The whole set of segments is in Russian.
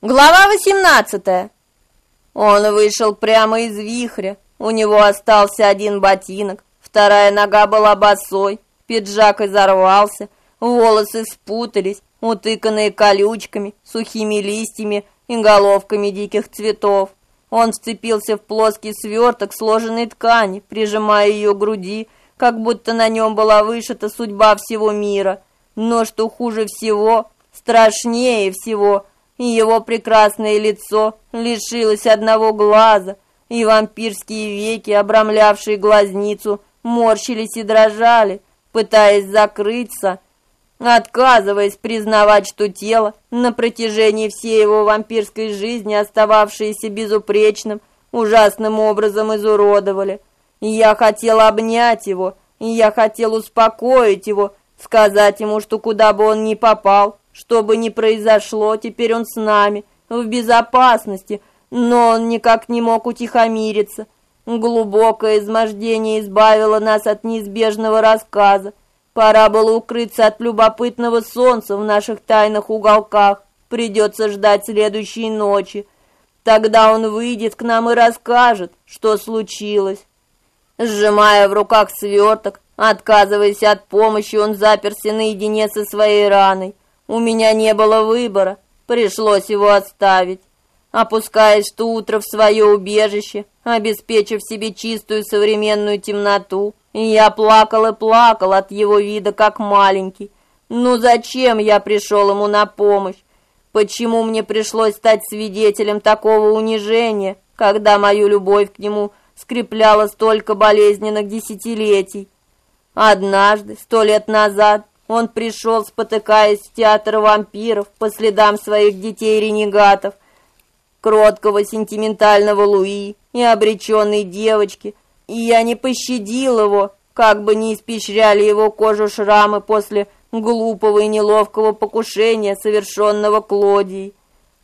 Глава 18. Он вышел прямо из вихря. У него остался один ботинок, вторая нога была босой, пиджак изорвался, волосы спутались, утыканные колючками, сухими листьями и головками диких цветов. Он вцепился в плоский сверток сложенной ткани, прижимая ее к груди, как будто на нем была вышита судьба всего мира. Но что хуже всего, страшнее всего – и его прекрасное лицо лишилось одного глаза, и вампирские веки, обрамлявшие глазницу, морщились и дрожали, пытаясь закрыться, отказываясь признавать, что тело, на протяжении всей его вампирской жизни остававшееся безупречным, ужасным образом изуродовали. Я хотел обнять его, я хотел успокоить его, сказать ему, что куда бы он ни попал, что бы ни произошло, теперь он с нами, в безопасности, но он никак не мог утихомириться. Глубокое измождение избавило нас от неизбежного рассказа. Пора было укрыться от любопытного солнца в наших тайных уголках. Придется ждать следующей ночи. Тогда он выйдет к нам и расскажет, что случилось. Сжимая в руках сверток, отказываясь от помощи, он заперся наедине со своей раной. У меня не было выбора, пришлось его оставить. Опускаясь то утро в свое убежище, обеспечив себе чистую современную темноту, я плакал и плакал от его вида как маленький. Ну зачем я пришел ему на помощь? Почему мне пришлось стать свидетелем такого унижения, когда мою любовь к нему скрепляла столько болезненных десятилетий? Однажды, сто лет назад, он пришел, спотыкаясь в театр вампиров по следам своих детей-ренегатов, кроткого сентиментального Луи и обреченной девочки, и я не пощадил его, как бы ни испещряли его кожу шрамы после глупого и неловкого покушения, совершенного Клодией.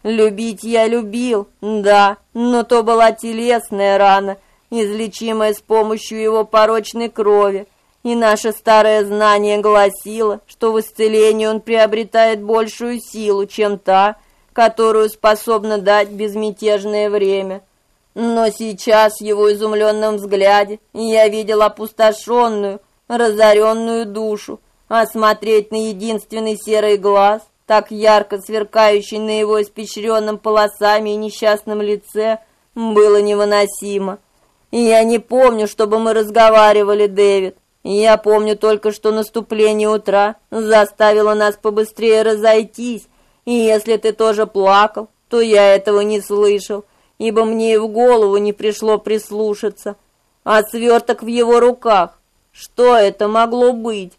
Любить я любил, да, но то была телесная рана, излечимая с помощью его порочной крови, и наше старое знание гласило, что в исцелении он приобретает большую силу, чем та, которую способно дать безмятежное время. Но сейчас в его изумленном взгляде я видел опустошенную, разоренную душу, а смотреть на единственный серый глаз, так ярко сверкающий на его испещренном полосами и несчастном лице, было невыносимо. И я не помню, чтобы мы разговаривали, Дэвид. Я помню только, что наступление утра заставило нас побыстрее разойтись, и если ты тоже плакал, то я этого не слышал, ибо мне и в голову не пришло прислушаться. А сверток в его руках, что это могло быть?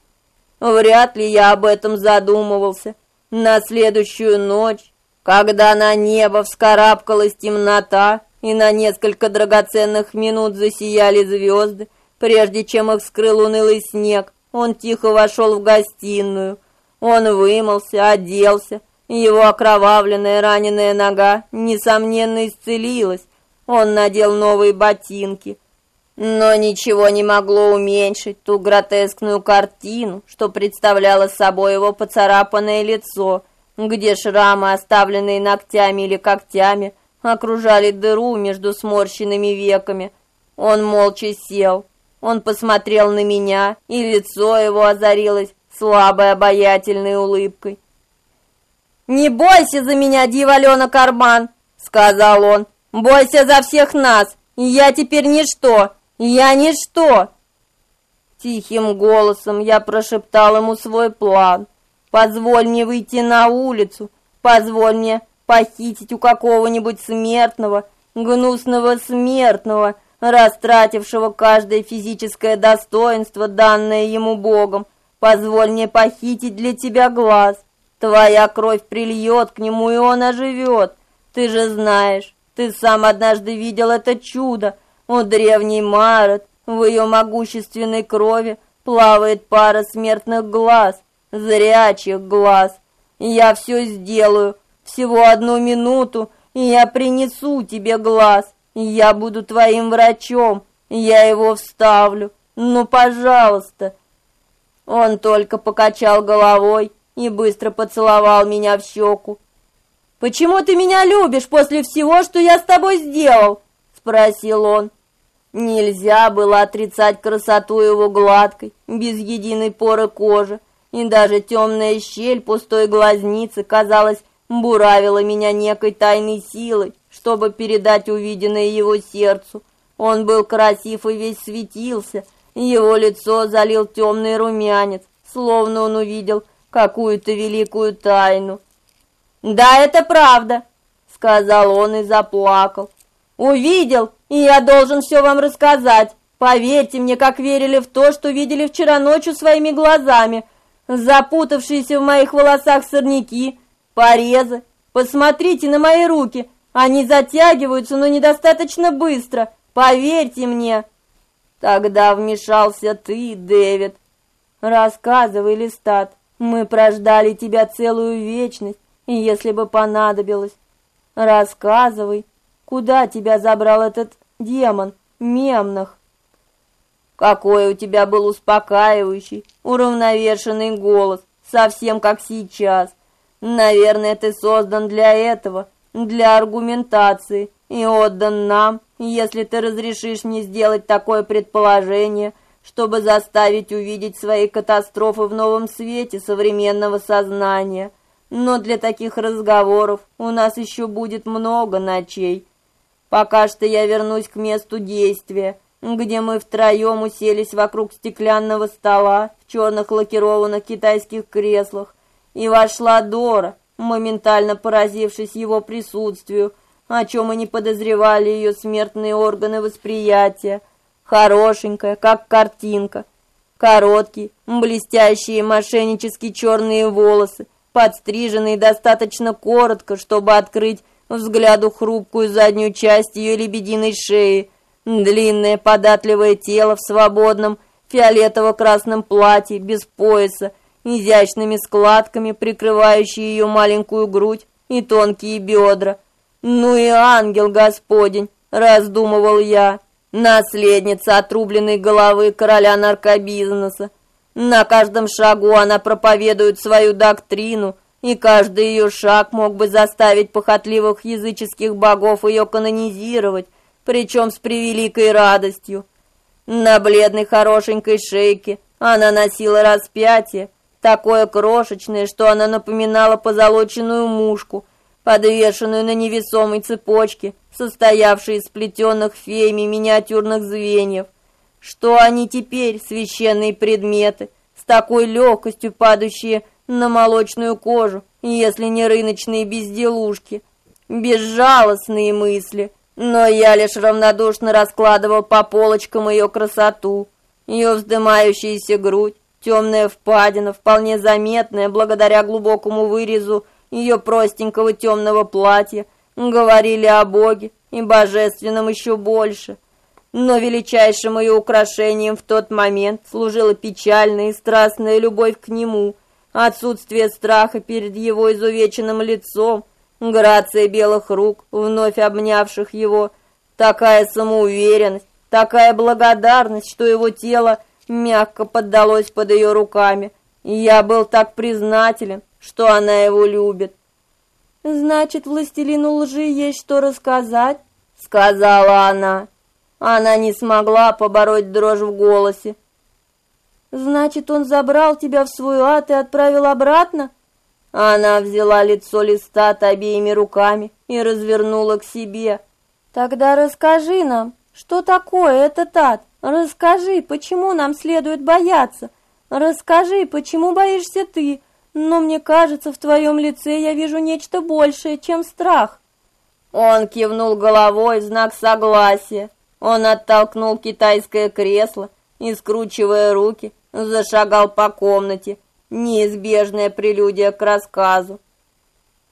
Вряд ли я об этом задумывался. На следующую ночь, когда на небо вскарабкалась темнота, и на несколько драгоценных минут засияли звезды, Прежде чем их скрыл унылый снег, он тихо вошел в гостиную. Он вымылся, оделся. Его окровавленная раненая нога, несомненно, исцелилась. Он надел новые ботинки. Но ничего не могло уменьшить ту гротескную картину, что представляло собой его поцарапанное лицо, где шрамы, оставленные ногтями или когтями, окружали дыру между сморщенными веками. Он молча сел, он посмотрел на меня, и лицо его озарилось слабой обаятельной улыбкой. «Не бойся за меня, дьяволёна Карман!» — сказал он. «Бойся за всех нас! Я теперь ничто! Я ничто!» Тихим голосом я прошептал ему свой план. «Позволь мне выйти на улицу, позволь мне похитить у какого-нибудь смертного, гнусного смертного, растратившего каждое физическое достоинство, данное ему Богом. Позволь мне похитить для тебя глаз. Твоя кровь прильет к нему, и он оживет. Ты же знаешь, ты сам однажды видел это чудо. У древней Марет в ее могущественной крови плавает пара смертных глаз, зрячих глаз. Я все сделаю, всего одну минуту, и я принесу тебе глаз. Я буду твоим врачом, я его вставлю. Ну, пожалуйста. Он только покачал головой и быстро поцеловал меня в щеку. Почему ты меня любишь после всего, что я с тобой сделал?» — спросил он. Нельзя было отрицать красоту его гладкой, без единой поры кожи, и даже темная щель пустой глазницы, казалось, буравила меня некой тайной силой, чтобы передать увиденное его сердцу. Он был красив и весь светился, его лицо залил темный румянец, словно он увидел какую-то великую тайну. «Да, это правда», — сказал он и заплакал. «Увидел, и я должен все вам рассказать. Поверьте мне, как верили в то, что видели вчера ночью своими глазами. Запутавшиеся в моих волосах сорняки, порезы. Посмотрите на мои руки, они затягиваются, но недостаточно быстро. Поверьте мне. Тогда вмешался ты, Дэвид. Рассказывай, Листат. Мы прождали тебя целую вечность, если бы понадобилось. Рассказывай, куда тебя забрал этот демон, Мемнах? Какой у тебя был успокаивающий, уравновешенный голос, совсем как сейчас. Наверное, ты создан для этого для аргументации и отдан нам, если ты разрешишь мне сделать такое предположение, чтобы заставить увидеть свои катастрофы в новом свете современного сознания. Но для таких разговоров у нас еще будет много ночей. Пока что я вернусь к месту действия, где мы втроем уселись вокруг стеклянного стола в черных лакированных китайских креслах, и вошла Дора, моментально поразившись его присутствию, о чем и не подозревали ее смертные органы восприятия. Хорошенькая, как картинка. Короткие, блестящие, мошеннически черные волосы, подстриженные достаточно коротко, чтобы открыть взгляду хрупкую заднюю часть ее лебединой шеи, длинное податливое тело в свободном фиолетово-красном платье без пояса, изящными складками, прикрывающие ее маленькую грудь и тонкие бедра. «Ну и ангел Господень!» — раздумывал я. Наследница отрубленной головы короля наркобизнеса. На каждом шагу она проповедует свою доктрину, и каждый ее шаг мог бы заставить похотливых языческих богов ее канонизировать, причем с превеликой радостью. На бледной хорошенькой шейке она носила распятие, такое крошечное, что она напоминала позолоченную мушку, подвешенную на невесомой цепочке, состоявшей из сплетенных феями миниатюрных звеньев. Что они теперь, священные предметы, с такой легкостью падающие на молочную кожу, если не рыночные безделушки? Безжалостные мысли, но я лишь равнодушно раскладывал по полочкам ее красоту, ее вздымающаяся грудь, Темная впадина, вполне заметная благодаря глубокому вырезу ее простенького темного платья, говорили о Боге и божественном еще больше. Но величайшим ее украшением в тот момент служила печальная и страстная любовь к нему, отсутствие страха перед его изувеченным лицом, грация белых рук, вновь обнявших его, такая самоуверенность, такая благодарность, что его тело мягко поддалось под ее руками, я был так признателен, что она его любит. «Значит, властелину лжи есть что рассказать?» — сказала она. Она не смогла побороть дрожь в голосе. «Значит, он забрал тебя в свой ад и отправил обратно?» Она взяла лицо листата обеими руками и развернула к себе. «Тогда расскажи нам, что такое этот ад?» Расскажи, почему нам следует бояться? Расскажи, почему боишься ты? Но мне кажется, в твоем лице я вижу нечто большее, чем страх. Он кивнул головой в знак согласия. Он оттолкнул китайское кресло и, скручивая руки, зашагал по комнате. Неизбежная прелюдия к рассказу.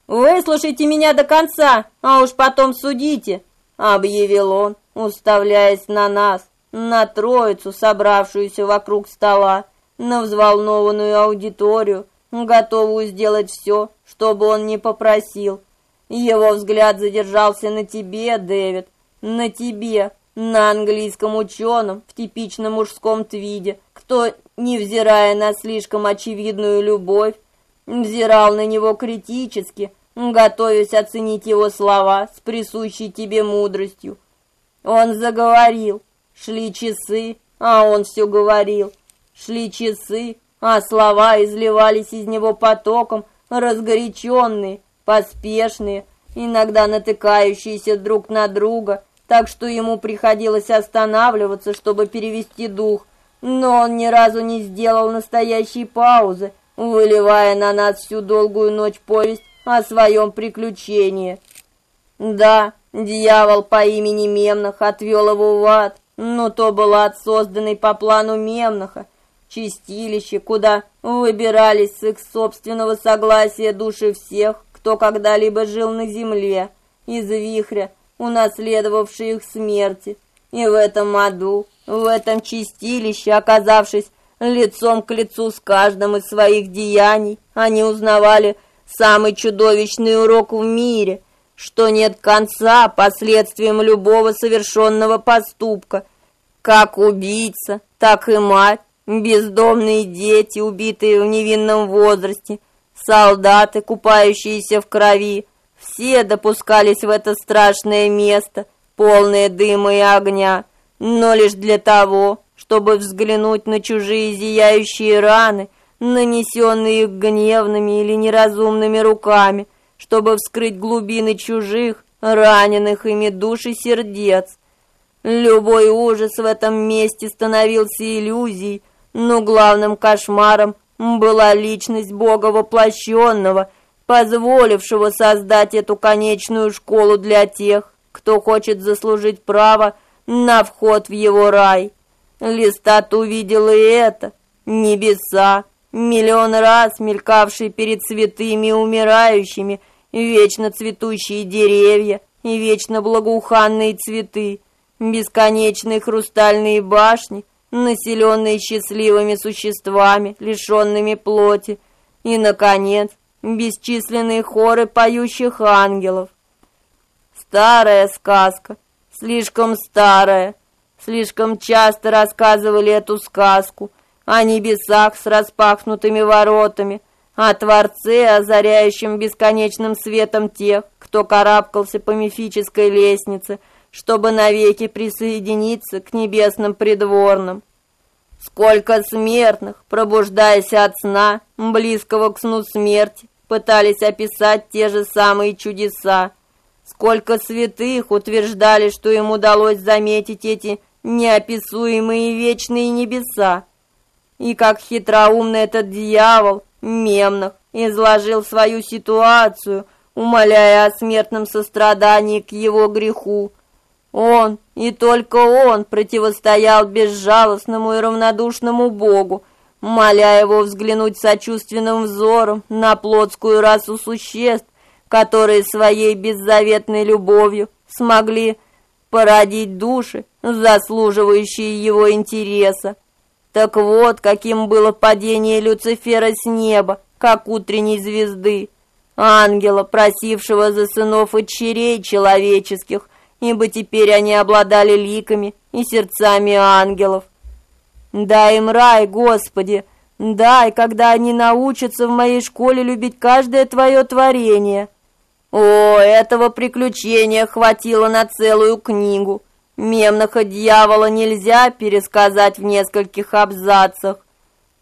«Выслушайте меня до конца, а уж потом судите», — объявил он, уставляясь на нас на троицу, собравшуюся вокруг стола, на взволнованную аудиторию, готовую сделать все, чтобы он не попросил. Его взгляд задержался на тебе, Дэвид, на тебе, на английском ученом в типичном мужском твиде, кто, невзирая на слишком очевидную любовь, взирал на него критически, готовясь оценить его слова с присущей тебе мудростью. Он заговорил. Шли часы, а он все говорил. Шли часы, а слова изливались из него потоком, разгоряченные, поспешные, иногда натыкающиеся друг на друга, так что ему приходилось останавливаться, чтобы перевести дух, но он ни разу не сделал настоящей паузы, выливая на нас всю долгую ночь повесть о своем приключении. Да, дьявол по имени Мемнах отвел его в ад, но то был ад, созданный по плану Мемнаха, чистилище, куда выбирались с их собственного согласия души всех, кто когда-либо жил на земле, из вихря, унаследовавший их смерти. И в этом аду, в этом чистилище, оказавшись лицом к лицу с каждым из своих деяний, они узнавали самый чудовищный урок в мире, что нет конца последствиям любого совершенного поступка, как убийца, так и мать, бездомные дети, убитые в невинном возрасте, солдаты, купающиеся в крови, все допускались в это страшное место, полное дыма и огня, но лишь для того, чтобы взглянуть на чужие зияющие раны, нанесенные гневными или неразумными руками, чтобы вскрыть глубины чужих, раненых ими душ и сердец. Любой ужас в этом месте становился иллюзией, но главным кошмаром была личность Бога воплощенного, позволившего создать эту конечную школу для тех, кто хочет заслужить право на вход в его рай. Листат увидел и это. Небеса, миллион раз мелькавшие перед святыми и умирающими, вечно цветущие деревья и вечно благоуханные цветы, бесконечные хрустальные башни, населенные счастливыми существами, лишенными плоти, и, наконец, бесчисленные хоры поющих ангелов. Старая сказка, слишком старая. Слишком часто рассказывали эту сказку о небесах с распахнутыми воротами, о Творце, озаряющем бесконечным светом тех, кто карабкался по мифической лестнице, чтобы навеки присоединиться к небесным придворным. Сколько смертных, пробуждаясь от сна, близкого к сну смерти, пытались описать те же самые чудеса, Сколько святых утверждали, что им удалось заметить эти неописуемые вечные небеса. И как хитроумный этот дьявол, Мемнах, изложил свою ситуацию, умоляя о смертном сострадании к его греху. Он, и только он, противостоял безжалостному и равнодушному Богу, моля его взглянуть сочувственным взором на плотскую расу существ, которые своей беззаветной любовью смогли породить души, заслуживающие его интереса. Так вот, каким было падение Люцифера с неба, как утренней звезды, ангела, просившего за сынов и черей человеческих, ибо теперь они обладали ликами и сердцами ангелов. Дай им рай, Господи, дай, когда они научатся в моей школе любить каждое твое творение. О, этого приключения хватило на целую книгу. Мемнаха дьявола нельзя пересказать в нескольких абзацах.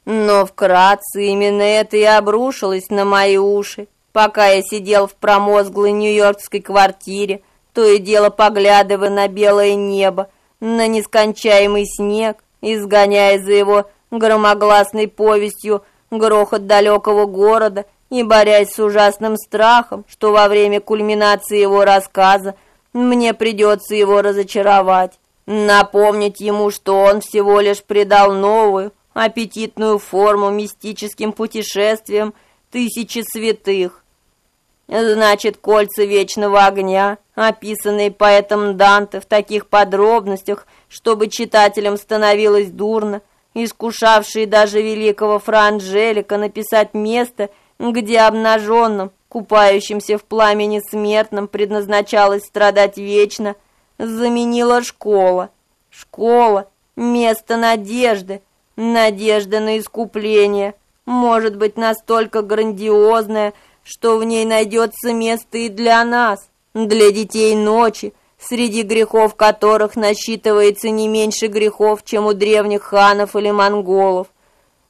Но вкратце именно это и обрушилось на мои уши, пока я сидел в промозглой нью-йоркской квартире, то и дело поглядывая на белое небо, на нескончаемый снег, изгоняя за его громогласной повестью грохот далекого города и борясь с ужасным страхом, что во время кульминации его рассказа мне придется его разочаровать, напомнить ему, что он всего лишь придал новую, аппетитную форму мистическим путешествиям тысячи святых. Значит, кольца вечного огня, описанные поэтом Данте в таких подробностях, чтобы читателям становилось дурно, искушавшие даже великого Франжелика написать место, где обнаженным, купающимся в пламени смертном предназначалось страдать вечно, заменила школа. Школа — место надежды, надежда на искупление, может быть настолько грандиозная, что в ней найдется место и для нас, для детей ночи, среди грехов которых насчитывается не меньше грехов, чем у древних ханов или монголов.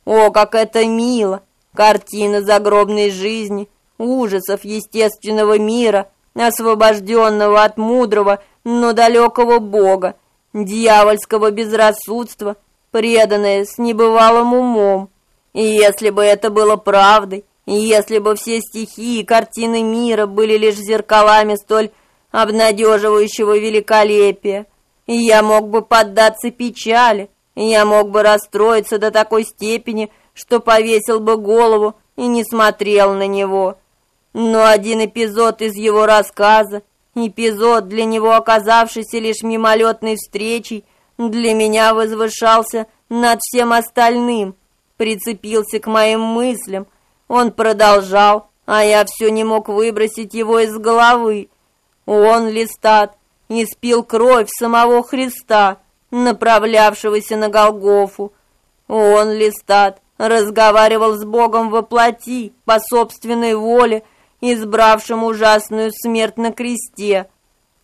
О, как это мило! Картина загробной жизни, ужасов естественного мира, освобожденного от мудрого, но далекого Бога, дьявольского безрассудства, преданное с небывалым умом. И если бы это было правдой, если бы все стихи и картины мира были лишь зеркалами столь обнадеживающего великолепия, я мог бы поддаться печали, я мог бы расстроиться до такой степени, что повесил бы голову и не смотрел на него. Но один эпизод из его рассказа, эпизод, для него оказавшийся лишь мимолетной встречей, для меня возвышался над всем остальным, прицепился к моим мыслям. Он продолжал, а я все не мог выбросить его из головы. Он, Листат, испил кровь самого Христа, направлявшегося на Голгофу. Он, Листат, разговаривал с Богом во плоти, по собственной воле, избравшим ужасную смерть на кресте.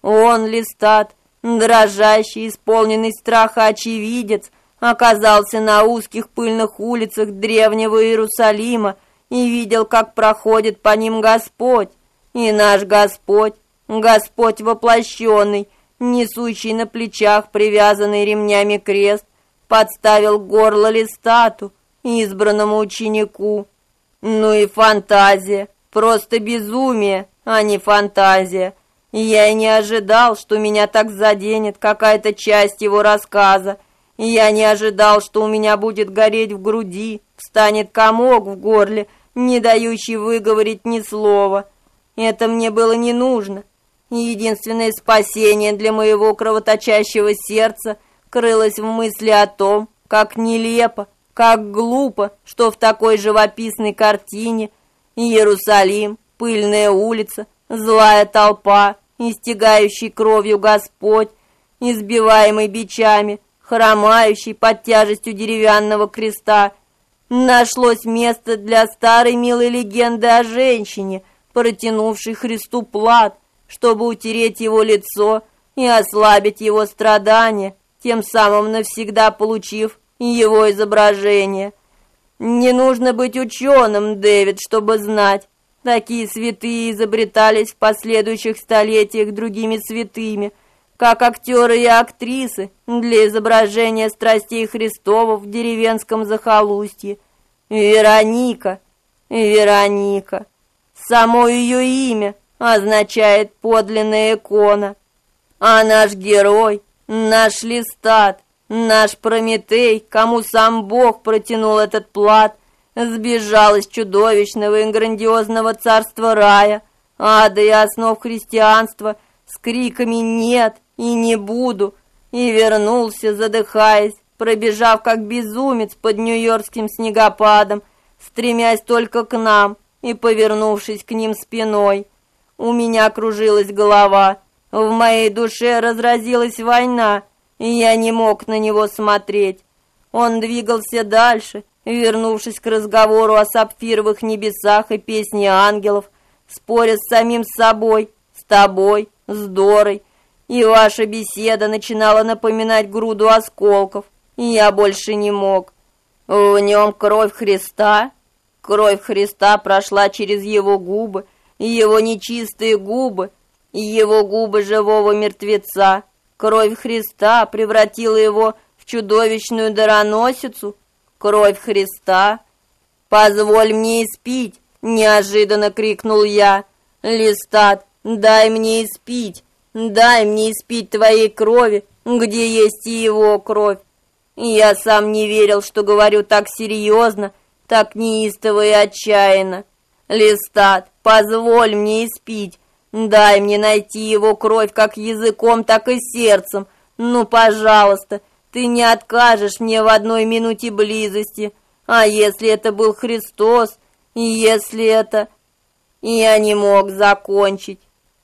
Он, Листат, дрожащий, исполненный страха очевидец, оказался на узких пыльных улицах древнего Иерусалима и видел, как проходит по ним Господь. И наш Господь, Господь воплощенный, несущий на плечах привязанный ремнями крест, подставил горло листату, избранному ученику. Ну и фантазия, просто безумие, а не фантазия. Я и не ожидал, что меня так заденет какая-то часть его рассказа. Я не ожидал, что у меня будет гореть в груди, встанет комок в горле, не дающий выговорить ни слова. Это мне было не нужно. Единственное спасение для моего кровоточащего сердца крылось в мысли о том, как нелепо, как глупо, что в такой живописной картине Иерусалим, пыльная улица, злая толпа, истягающий кровью Господь, избиваемый бичами, хромающий под тяжестью деревянного креста, нашлось место для старой милой легенды о женщине, протянувшей Христу плат, чтобы утереть его лицо и ослабить его страдания, тем самым навсегда получив его изображение. Не нужно быть ученым, Дэвид, чтобы знать. Такие святые изобретались в последующих столетиях другими святыми, как актеры и актрисы для изображения страстей Христовых в деревенском захолустье. Вероника, Вероника. Само ее имя означает подлинная икона. А наш герой, наш листат, Наш Прометей, кому сам Бог протянул этот плат, сбежал из чудовищного и грандиозного царства рая, ада и основ христианства с криками «нет» и «не буду» и вернулся, задыхаясь, пробежав как безумец под нью-йоркским снегопадом, стремясь только к нам и повернувшись к ним спиной. У меня кружилась голова, в моей душе разразилась война, и я не мог на него смотреть. Он двигался дальше, вернувшись к разговору о сапфировых небесах и песне ангелов, споря с самим собой, с тобой, с Дорой. И ваша беседа начинала напоминать груду осколков, и я больше не мог. В нем кровь Христа, кровь Христа прошла через его губы, его нечистые губы, его губы живого мертвеца. Кровь Христа превратила его в чудовищную дароносицу. Кровь Христа. Позволь мне испить, неожиданно крикнул я. Листат, дай мне испить. Дай мне испить твоей крови, где есть и его кровь. Я сам не верил, что говорю так серьезно, так неистово и отчаянно. Листат, позволь мне испить. Дай мне найти его кровь как языком, так и сердцем. Ну, пожалуйста, ты не откажешь мне в одной минуте близости. А если это был Христос, и если это... Я не мог закончить.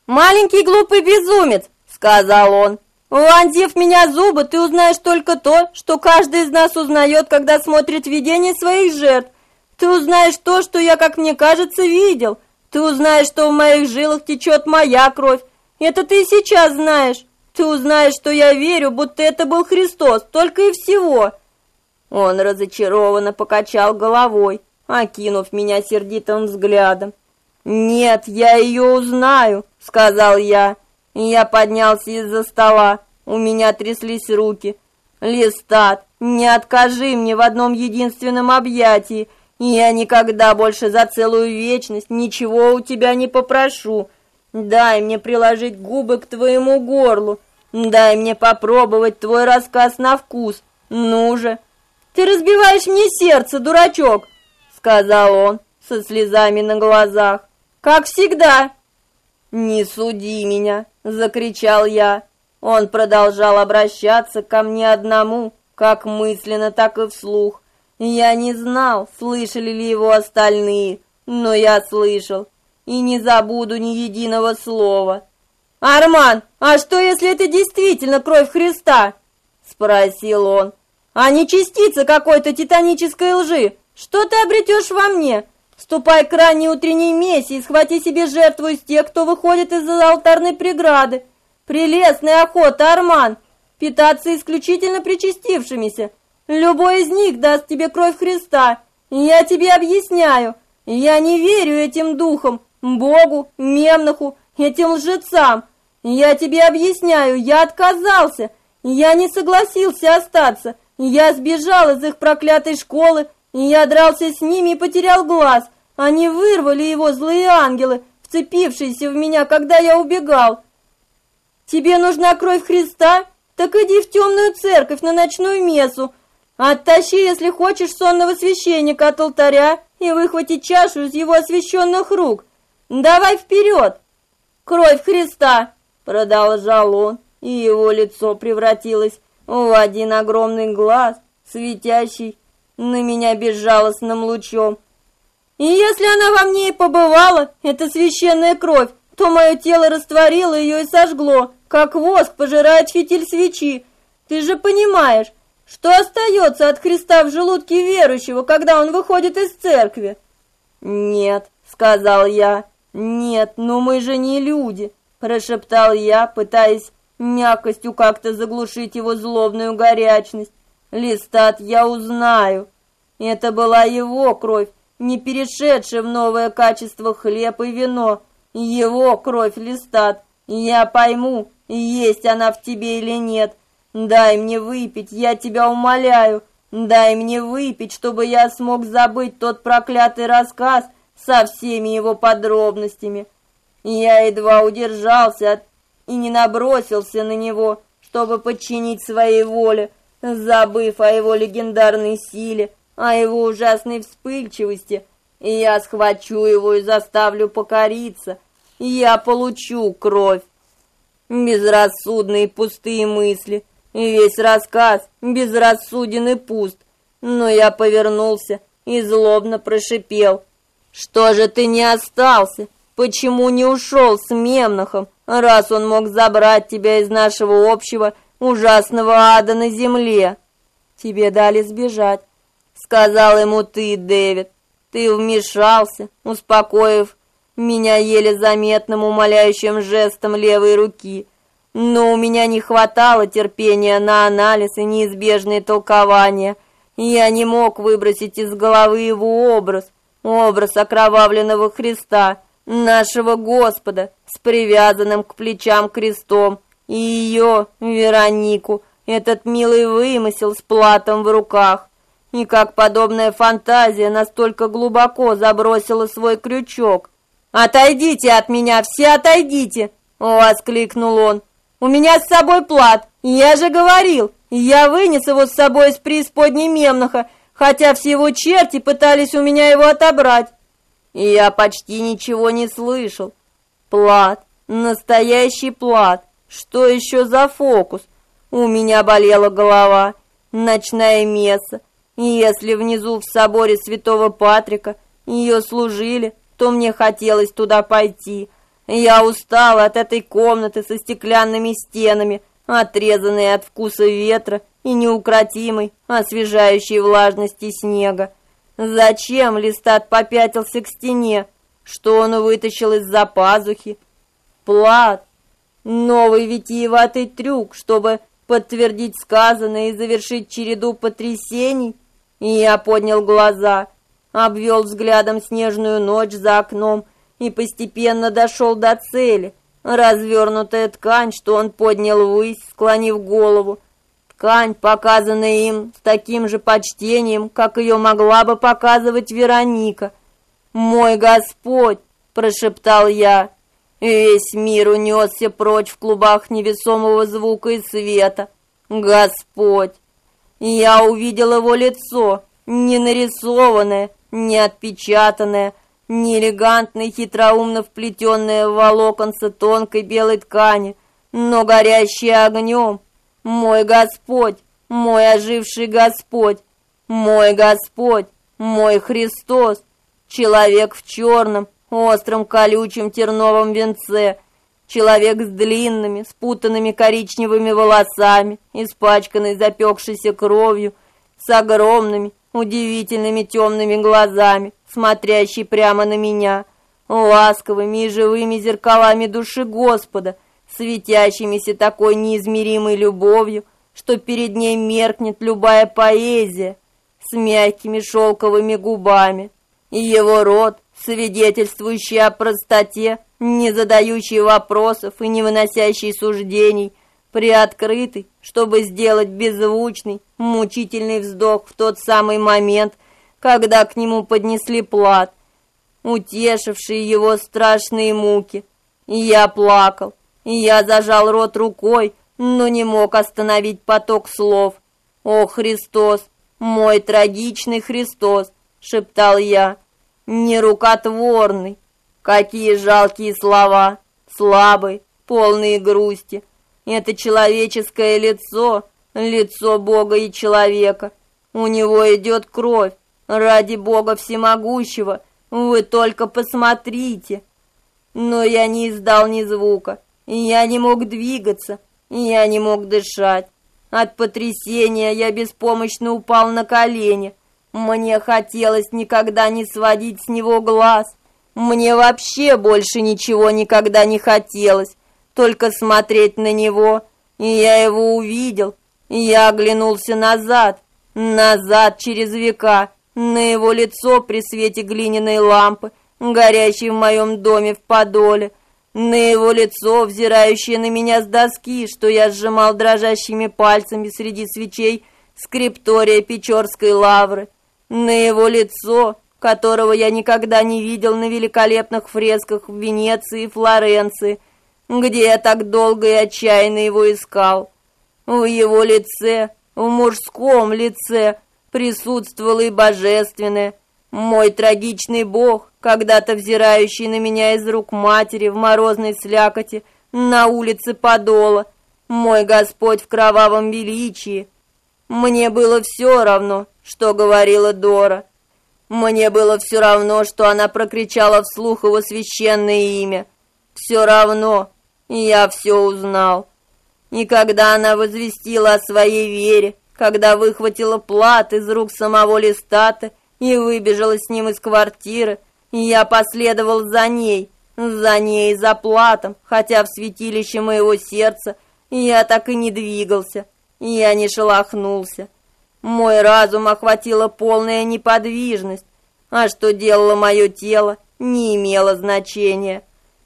«Маленький глупый безумец!» — сказал он. «Вонзив меня зубы, ты узнаешь только то, что каждый из нас узнает, когда смотрит видение своих жертв. Ты узнаешь то, что я, как мне кажется, видел, Ты узнаешь, что в моих жилах течет моя кровь. Это ты сейчас знаешь. Ты узнаешь, что я верю, будто это был Христос, только и всего. Он разочарованно покачал головой, окинув меня сердитым взглядом. «Нет, я ее узнаю», — сказал я. Я поднялся из-за стола. У меня тряслись руки. «Листат, не откажи мне в одном единственном объятии, я никогда больше за целую вечность ничего у тебя не попрошу. Дай мне приложить губы к твоему горлу. Дай мне попробовать твой рассказ на вкус. Ну же. Ты разбиваешь мне сердце, дурачок, сказал он со слезами на глазах. Как всегда. Не суди меня, закричал я. Он продолжал обращаться ко мне одному, как мысленно, так и вслух. Я не знал, слышали ли его остальные, но я слышал и не забуду ни единого слова. «Арман, а что, если это действительно кровь Христа?» — спросил он. «А не частица какой-то титанической лжи? Что ты обретешь во мне? Ступай к ранней утренней мессе и схвати себе жертву из тех, кто выходит из-за алтарной преграды. Прелестная охота, Арман, питаться исключительно причастившимися, Любой из них даст тебе кровь Христа. Я тебе объясняю. Я не верю этим духам, Богу, Мемнаху, этим лжецам. Я тебе объясняю, я отказался. Я не согласился остаться. Я сбежал из их проклятой школы. Я дрался с ними и потерял глаз. Они вырвали его, злые ангелы, вцепившиеся в меня, когда я убегал. Тебе нужна кровь Христа? Так иди в темную церковь на ночную мессу. Оттащи, если хочешь, сонного священника от алтаря и выхвати чашу из его освященных рук. Давай вперед!» «Кровь Христа!» — продолжал он, и его лицо превратилось в один огромный глаз, светящий на меня безжалостным лучом. «И если она во мне и побывала, эта священная кровь, то мое тело растворило ее и сожгло, как воск пожирает фитиль свечи. Ты же понимаешь, что остается от Христа в желудке верующего, когда он выходит из церкви? Нет, сказал я. Нет, но мы же не люди, прошептал я, пытаясь мягкостью как-то заглушить его злобную горячность. Листат я узнаю. Это была его кровь, не перешедшая в новое качество хлеб и вино. Его кровь, Листат. Я пойму, есть она в тебе или нет. Дай мне выпить, я тебя умоляю. Дай мне выпить, чтобы я смог забыть тот проклятый рассказ со всеми его подробностями. Я едва удержался и не набросился на него, чтобы подчинить своей воле, забыв о его легендарной силе, о его ужасной вспыльчивости. Я схвачу его и заставлю покориться. Я получу кровь. Безрассудные пустые мысли — Весь рассказ безрассуден и пуст, но я повернулся и злобно прошипел. «Что же ты не остался? Почему не ушел с Мемнахом, раз он мог забрать тебя из нашего общего ужасного ада на земле?» «Тебе дали сбежать», — сказал ему ты, Дэвид. «Ты вмешался, успокоив меня еле заметным умоляющим жестом левой руки» Но у меня не хватало терпения на анализ и неизбежные толкования. Я не мог выбросить из головы его образ, образ окровавленного Христа, нашего Господа, с привязанным к плечам крестом, и ее, Веронику, этот милый вымысел с платом в руках. И как подобная фантазия настолько глубоко забросила свой крючок. «Отойдите от меня, все отойдите!» — воскликнул он. У меня с собой плат, я же говорил, я вынес его с собой из преисподней Мемноха, хотя все его черти пытались у меня его отобрать. И я почти ничего не слышал. Плат, настоящий плат, что еще за фокус? У меня болела голова, ночная месса, если внизу в соборе святого Патрика ее служили, то мне хотелось туда пойти, я устала от этой комнаты со стеклянными стенами, отрезанной от вкуса ветра и неукротимой, освежающей влажности снега. Зачем Листат попятился к стене? что он вытащил из-за пазухи. Плат. Новый витиеватый трюк, чтобы подтвердить сказанное и завершить череду потрясений. И я поднял глаза, обвел взглядом снежную ночь за окном и постепенно дошел до цели. Развернутая ткань, что он поднял ввысь, склонив голову. Ткань, показанная им с таким же почтением, как ее могла бы показывать Вероника. «Мой Господь!» – прошептал я. Весь мир унесся прочь в клубах невесомого звука и света. Господь! Я увидел его лицо, не нарисованное, не отпечатанное, не элегантно и хитроумно вплетенное в волоконце тонкой белой ткани, но горящее огнем. Мой Господь, мой оживший Господь, мой Господь, мой Христос, человек в черном, остром колючем терновом венце, человек с длинными, спутанными коричневыми волосами, испачканный запекшейся кровью, с огромными, удивительными темными глазами, смотрящий прямо на меня, ласковыми и живыми зеркалами души Господа, светящимися такой неизмеримой любовью, что перед ней меркнет любая поэзия, с мягкими шелковыми губами, и его рот, свидетельствующий о простоте, не задающий вопросов и не выносящий суждений, приоткрытый, чтобы сделать беззвучный, мучительный вздох в тот самый момент, когда к нему поднесли плат, утешивший его страшные муки. И я плакал, и я зажал рот рукой, но не мог остановить поток слов. «О, Христос! Мой трагичный Христос!» — шептал я нерукотворный. Какие жалкие слова, слабые, полные грусти. Это человеческое лицо, лицо Бога и человека. У него идет кровь. Ради Бога всемогущего, вы только посмотрите. Но я не издал ни звука, я не мог двигаться, я не мог дышать. От потрясения я беспомощно упал на колени, мне хотелось никогда не сводить с него глаз. Мне вообще больше ничего никогда не хотелось, только смотреть на него. И я его увидел, я оглянулся назад, назад через века, на его лицо при свете глиняной лампы, горящей в моем доме в Подоле, на его лицо, взирающее на меня с доски, что я сжимал дрожащими пальцами среди свечей скриптория Печорской лавры на его лицо, которого я никогда не видел на великолепных фресках в Венеции и Флоренции, где я так долго и отчаянно его искал. В его лице, в мужском лице, присутствовало и божественное, мой трагичный бог, когда-то взирающий на меня из рук матери в морозной слякоти на улице Подола, мой Господь в кровавом величии. Мне было все равно, что говорила Дора. Мне было все равно, что она прокричала вслух его священное имя. Все равно, я все узнал. И когда она возвестила о своей вере, когда выхватила плат из рук самого Листата и выбежала с ним из квартиры, я последовал за ней, за ней за платом, хотя в святилище моего сердца я так и не двигался, я не шелохнулся. Мой разум охватила полная неподвижность, а что делало мое тело, не имело значения.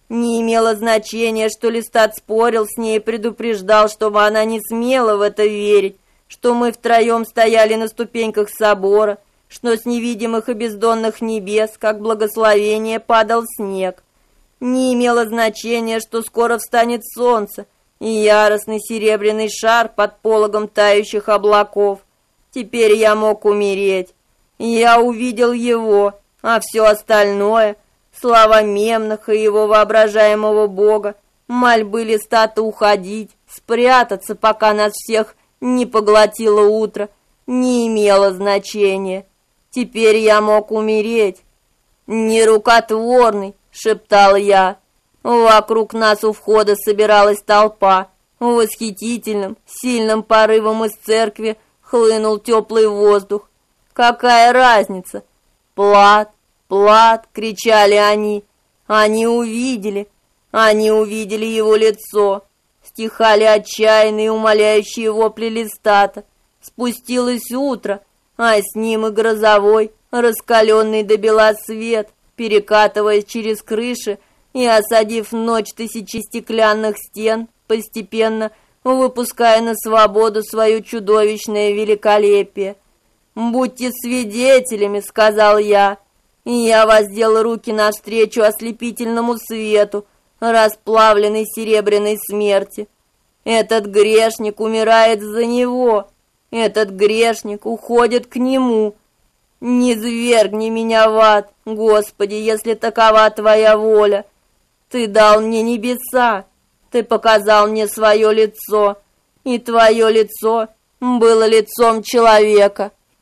Не имело значения, что Листат спорил с ней и предупреждал, чтобы она не смела в это верить, что мы втроем стояли на ступеньках собора, что с невидимых и бездонных небес, как благословение, падал снег. Не имело значения, что скоро встанет солнце, и яростный серебряный шар под пологом тающих облаков. Теперь я мог умереть. Я увидел его, а все остальное, слова Мемнаха и его воображаемого бога, мольбы Листата уходить, спрятаться, пока нас всех не поглотило утро, не имело значения. Теперь я мог умереть. «Нерукотворный!» — шептал я. Вокруг нас у входа собиралась толпа. Восхитительным, сильным порывом из церкви хлынул теплый воздух. Какая разница? Плат, плат, кричали они, Они увидели, они увидели его лицо. Стихали отчаянные умоляющие вопли листата. Спустилось утро, а с ним и грозовой, раскаленный до бела свет, перекатываясь через крыши и осадив ночь тысячи стеклянных стен, постепенно выпуская на свободу свое чудовищное великолепие. «Будьте свидетелями», — сказал я, и я воздел руки навстречу ослепительному свету, расплавленной серебряной смерти. Этот грешник умирает за него, этот грешник уходит к нему. Не звергни меня в ад, Господи, если такова твоя воля. Ты дал мне небеса, ты показал мне свое лицо, и твое лицо было лицом человека.